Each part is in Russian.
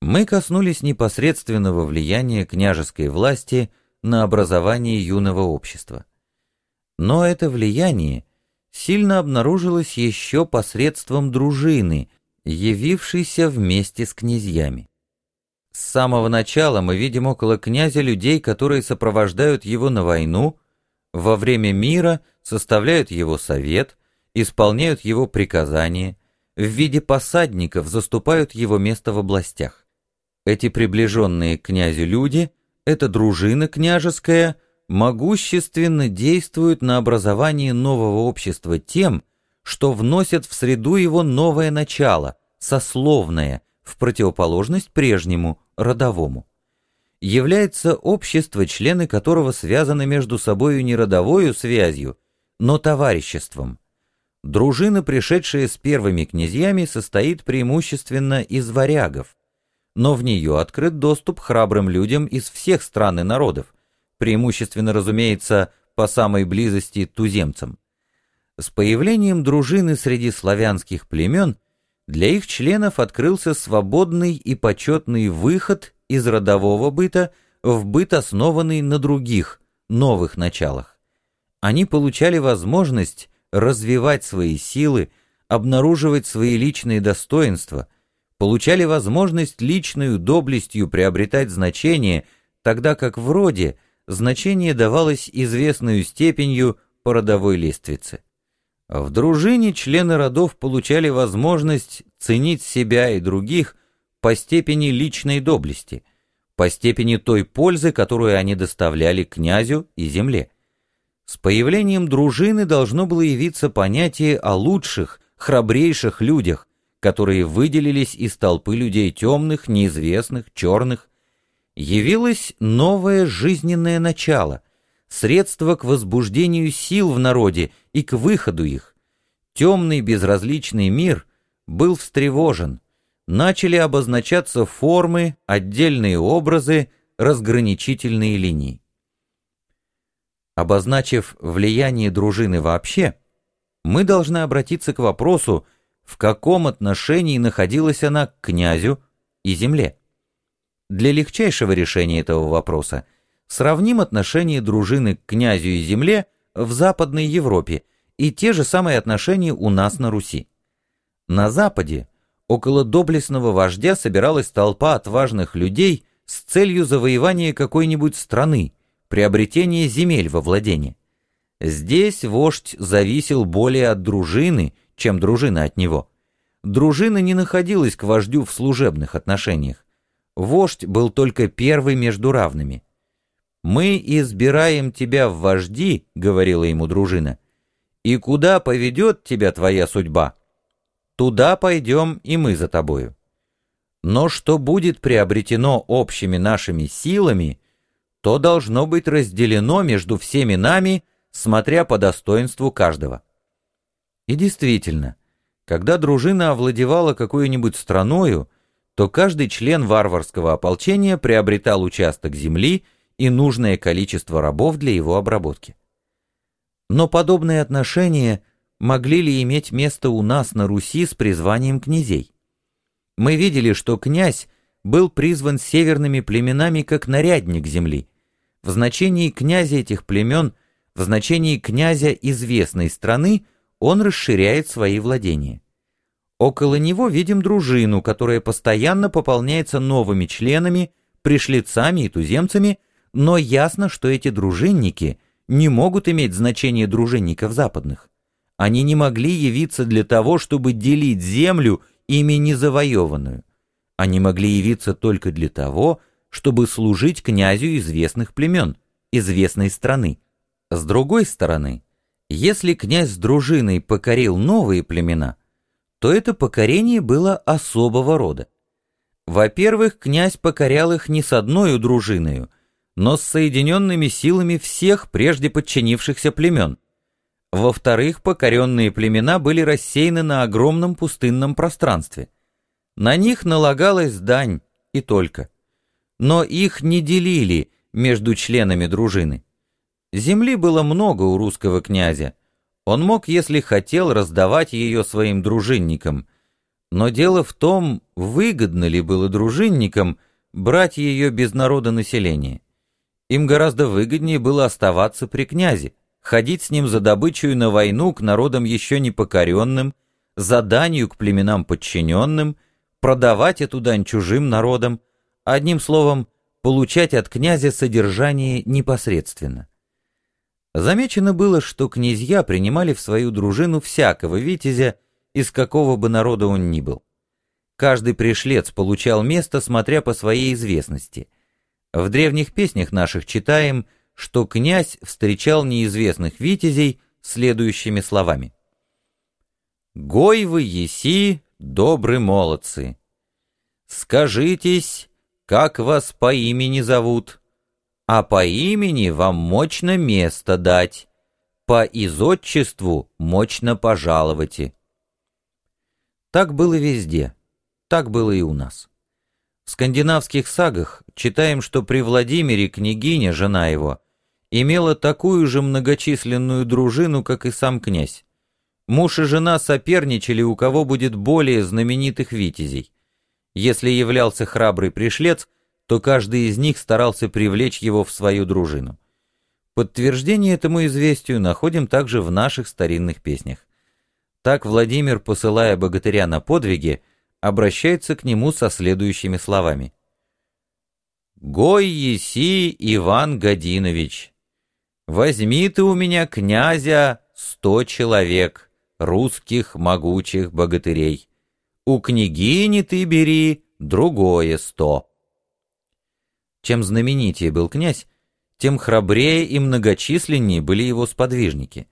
Мы коснулись непосредственного влияния княжеской власти на образование юного общества. Но это влияние сильно обнаружилось еще посредством дружины, явившейся вместе с князьями. С самого начала мы видим около князя людей, которые сопровождают его на войну, во время мира составляют его совет, исполняют его приказания, в виде посадников заступают его место в областях. Эти приближенные к князю люди, эта дружина княжеская, могущественно действуют на образование нового общества тем, что вносят в среду его новое начало, сословное, в противоположность прежнему, родовому. Является общество, члены которого связаны между собою не родовою связью, но товариществом. Дружина, пришедшая с первыми князьями, состоит преимущественно из варягов, но в нее открыт доступ храбрым людям из всех стран и народов, преимущественно, разумеется, по самой близости туземцам. С появлением дружины среди славянских племен для их членов открылся свободный и почетный выход из родового быта в быт, основанный на других, новых началах. Они получали возможность развивать свои силы, обнаруживать свои личные достоинства – получали возможность личную доблестью приобретать значение, тогда как в роде значение давалось известную степенью по родовой лестнице. В дружине члены родов получали возможность ценить себя и других по степени личной доблести, по степени той пользы, которую они доставляли князю и земле. С появлением дружины должно было явиться понятие о лучших, храбрейших людях, которые выделились из толпы людей темных, неизвестных, черных, явилось новое жизненное начало, средство к возбуждению сил в народе и к выходу их. Темный безразличный мир был встревожен, начали обозначаться формы, отдельные образы, разграничительные линии. Обозначив влияние дружины вообще, мы должны обратиться к вопросу, в каком отношении находилась она к князю и земле. Для легчайшего решения этого вопроса сравним отношение дружины к князю и земле в Западной Европе и те же самые отношения у нас на Руси. На Западе около доблестного вождя собиралась толпа отважных людей с целью завоевания какой-нибудь страны, приобретения земель во владение. Здесь вождь зависел более от дружины, чем дружина от него. Дружина не находилась к вождю в служебных отношениях. Вождь был только первый между равными. «Мы избираем тебя в вожди», — говорила ему дружина, — «и куда поведет тебя твоя судьба, туда пойдем и мы за тобою. Но что будет приобретено общими нашими силами, то должно быть разделено между всеми нами, смотря по достоинству каждого». И действительно, когда дружина овладевала какой-нибудь страною, то каждый член варварского ополчения приобретал участок земли и нужное количество рабов для его обработки. Но подобные отношения могли ли иметь место у нас на Руси с призванием князей? Мы видели, что князь был призван северными племенами как нарядник земли. В значении князя этих племен, в значении князя известной страны – он расширяет свои владения. Около него видим дружину, которая постоянно пополняется новыми членами, пришлицами и туземцами, но ясно, что эти дружинники не могут иметь значение дружинников западных. Они не могли явиться для того, чтобы делить землю, ими не завоеванную. Они могли явиться только для того, чтобы служить князю известных племен, известной страны. С другой стороны, если князь с дружиной покорил новые племена, то это покорение было особого рода. Во-первых, князь покорял их не с одной дружиною, но с соединенными силами всех прежде подчинившихся племен. Во-вторых, покоренные племена были рассеяны на огромном пустынном пространстве. На них налагалась дань и только. Но их не делили между членами дружины. Земли было много у русского князя. Он мог, если хотел, раздавать ее своим дружинникам. Но дело в том, выгодно ли было дружинникам брать ее без народа населения. Им гораздо выгоднее было оставаться при князе, ходить с ним за добычей на войну к народам еще не покоренным, за данью к племенам подчиненным, продавать эту дань чужим народам, одним словом, получать от князя содержание непосредственно. Замечено было, что князья принимали в свою дружину всякого витязя, из какого бы народа он ни был. Каждый пришлец получал место, смотря по своей известности. В древних песнях наших читаем, что князь встречал неизвестных витязей следующими словами. «Гой вы еси, добры молодцы! Скажитесь, как вас по имени зовут?» А по имени вам мощно место дать, по изотчеству мощно пожаловать. Так было везде, так было и у нас. В скандинавских сагах читаем, что при Владимире княгиня, жена его, имела такую же многочисленную дружину, как и сам князь. Муж и жена соперничали, у кого будет более знаменитых витязей. Если являлся храбрый пришлец – то каждый из них старался привлечь его в свою дружину. Подтверждение этому известию находим также в наших старинных песнях. Так Владимир, посылая богатыря на подвиги, обращается к нему со следующими словами. «Гой еси, Иван Годинович, возьми ты у меня князя сто человек, русских могучих богатырей. У княгини ты бери другое сто». Чем знаменитее был князь, тем храбрее и многочисленнее были его сподвижники.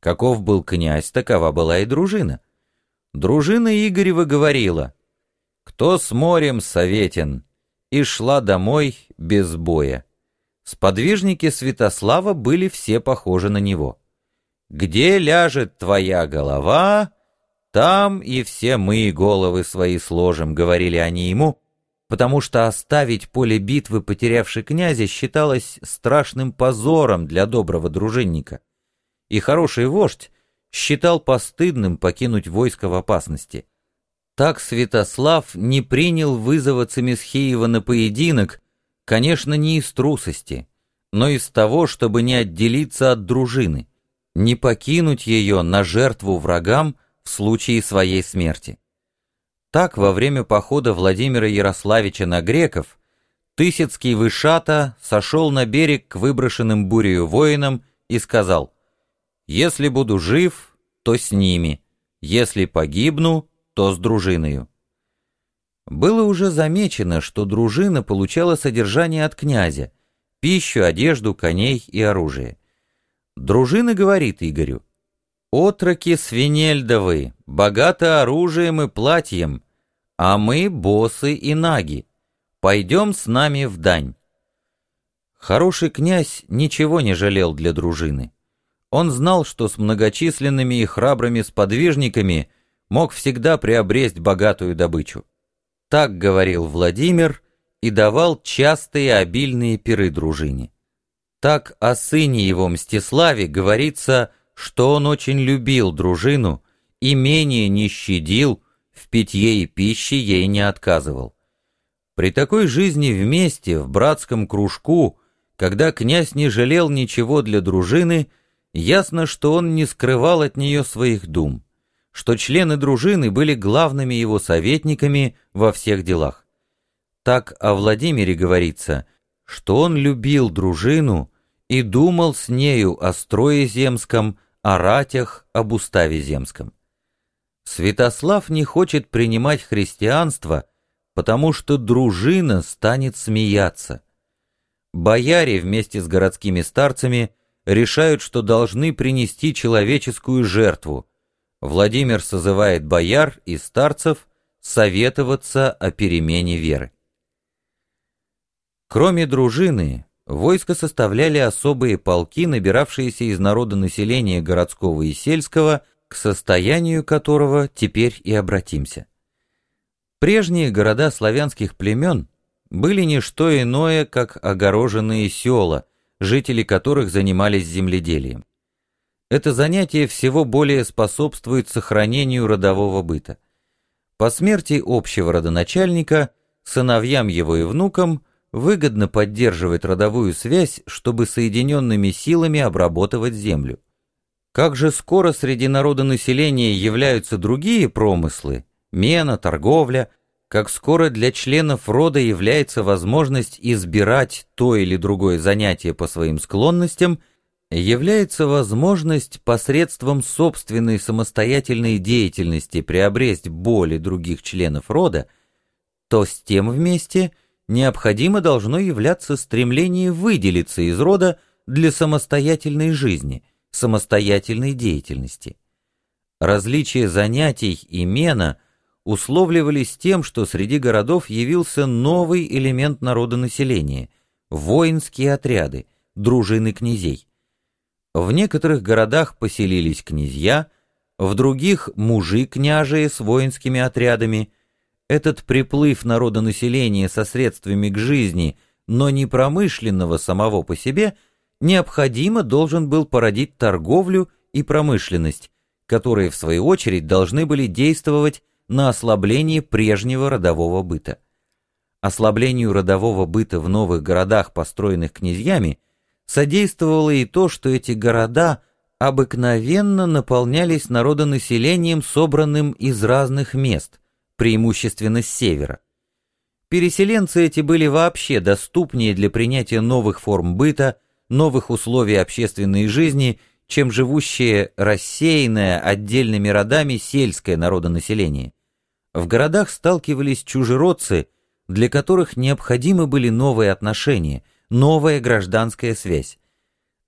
Каков был князь, такова была и дружина. Дружина Игорева говорила, «Кто с морем советен?» и шла домой без боя. Сподвижники Святослава были все похожи на него. «Где ляжет твоя голова, там и все мы головы свои сложим», — говорили они ему, потому что оставить поле битвы, потерявший князя, считалось страшным позором для доброго дружинника. И хороший вождь считал постыдным покинуть войско в опасности. Так Святослав не принял вызова Цемисхеева на поединок, конечно, не из трусости, но из того, чтобы не отделиться от дружины, не покинуть ее на жертву врагам в случае своей смерти. Так, во время похода Владимира Ярославича на греков, Тысяцкий Вышата сошел на берег к выброшенным бурею воинам и сказал, «Если буду жив, то с ними, если погибну, то с дружиною». Было уже замечено, что дружина получала содержание от князя, пищу, одежду, коней и оружие. Дружина говорит Игорю, Отроки свинельдовы, богаты оружием и платьем, а мы босы и наги. Пойдем с нами в дань. Хороший князь ничего не жалел для дружины. Он знал, что с многочисленными и храбрыми сподвижниками мог всегда приобресть богатую добычу. Так говорил Владимир и давал частые обильные пиры дружине. Так о сыне его Мстиславе говорится что он очень любил дружину и менее не щадил, в питье и пище ей не отказывал. При такой жизни вместе, в братском кружку, когда князь не жалел ничего для дружины, ясно, что он не скрывал от нее своих дум, что члены дружины были главными его советниками во всех делах. Так о Владимире говорится, что он любил дружину и думал с нею о строе земском, о ратях, об уставе земском. Святослав не хочет принимать христианство, потому что дружина станет смеяться. Бояре вместе с городскими старцами решают, что должны принести человеческую жертву. Владимир созывает бояр и старцев советоваться о перемене веры. Кроме дружины, Войско составляли особые полки, набиравшиеся из народа населения городского и сельского, к состоянию которого теперь и обратимся. Прежние города славянских племен были не что иное, как огороженные села, жители которых занимались земледелием. Это занятие всего более способствует сохранению родового быта. По смерти общего родоначальника сыновьям его и внукам выгодно поддерживать родовую связь, чтобы соединенными силами обработывать землю. Как же скоро среди народа населения являются другие промыслы, мена, торговля, как скоро для членов рода является возможность избирать то или другое занятие по своим склонностям, является возможность посредством собственной самостоятельной деятельности приобрести боли других членов рода, то с тем вместе необходимо должно являться стремление выделиться из рода для самостоятельной жизни, самостоятельной деятельности. Различие занятий и мена – условливались тем, что среди городов явился новый элемент народонаселения – воинские отряды, дружины князей. В некоторых городах поселились князья, в других – мужи княжие с воинскими отрядами. Этот приплыв народонаселения со средствами к жизни, но не промышленного самого по себе, необходимо должен был породить торговлю и промышленность, которые, в свою очередь, должны были действовать на ослабление прежнего родового быта. Ослаблению родового быта в новых городах, построенных князьями, содействовало и то, что эти города обыкновенно наполнялись народонаселением, собранным из разных мест, преимущественно с севера. Переселенцы эти были вообще доступнее для принятия новых форм быта, новых условий общественной жизни, чем живущее рассеянное отдельными родами сельское народонаселение. В городах сталкивались чужеродцы, для которых необходимы были новые отношения, новая гражданская связь.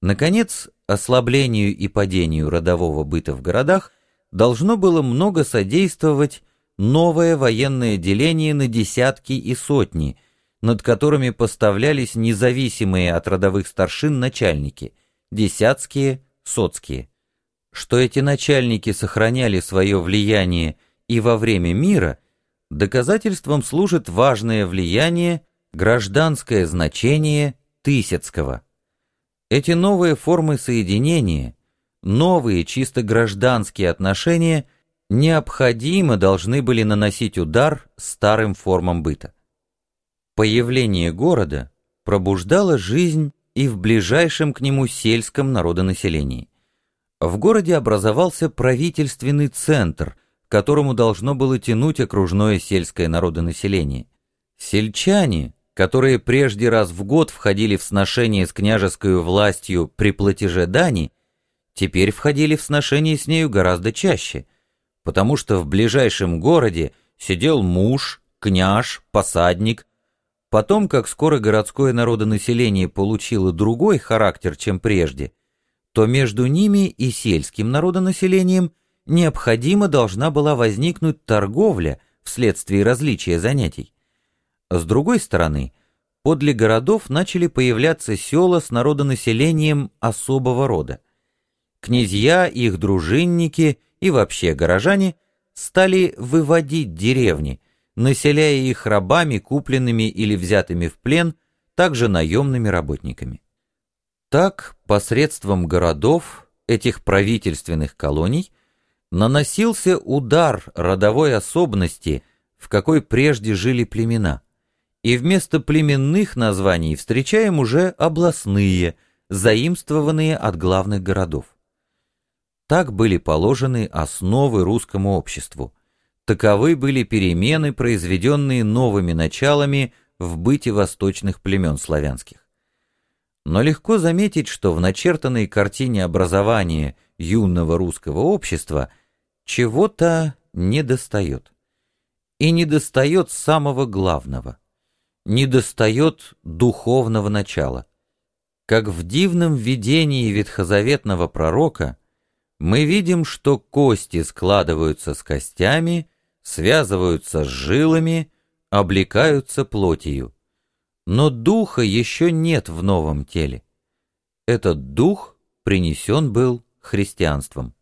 Наконец, ослаблению и падению родового быта в городах должно было много содействовать новое военное деление на десятки и сотни, над которыми поставлялись независимые от родовых старшин начальники, десятские, соцкие. Что эти начальники сохраняли свое влияние и во время мира доказательством служит важное влияние, гражданское значение Тысяцкого. Эти новые формы соединения, новые чисто гражданские отношения необходимо должны были наносить удар старым формам быта. Появление города пробуждало жизнь и в ближайшем к нему сельском народонаселении. В городе образовался правительственный центр, которому должно было тянуть окружное сельское народонаселение. Сельчане, которые прежде раз в год входили в сношение с княжеской властью при платеже дани, теперь входили в сношение с нею гораздо чаще, потому что в ближайшем городе сидел муж, княж, посадник. Потом, как скоро городское народонаселение получило другой характер, чем прежде, то между ними и сельским народонаселением – необходимо должна была возникнуть торговля вследствие различия занятий. С другой стороны, подле городов начали появляться села с народонаселением особого рода. Князья, их дружинники и вообще горожане стали выводить деревни, населяя их рабами, купленными или взятыми в плен, также наемными работниками. Так, посредством городов, этих правительственных колоний, наносился удар родовой особенности, в какой прежде жили племена, и вместо племенных названий встречаем уже областные, заимствованные от главных городов. Так были положены основы русскому обществу. Таковы были перемены, произведенные новыми началами в быте восточных племен славянских. Но легко заметить, что в начертанной картине образования юного русского общества – чего-то недостает. И недостает самого главного. Недостает духовного начала. Как в дивном видении ветхозаветного пророка мы видим, что кости складываются с костями, связываются с жилами, облекаются плотью. Но духа еще нет в новом теле. Этот дух принесен был христианством.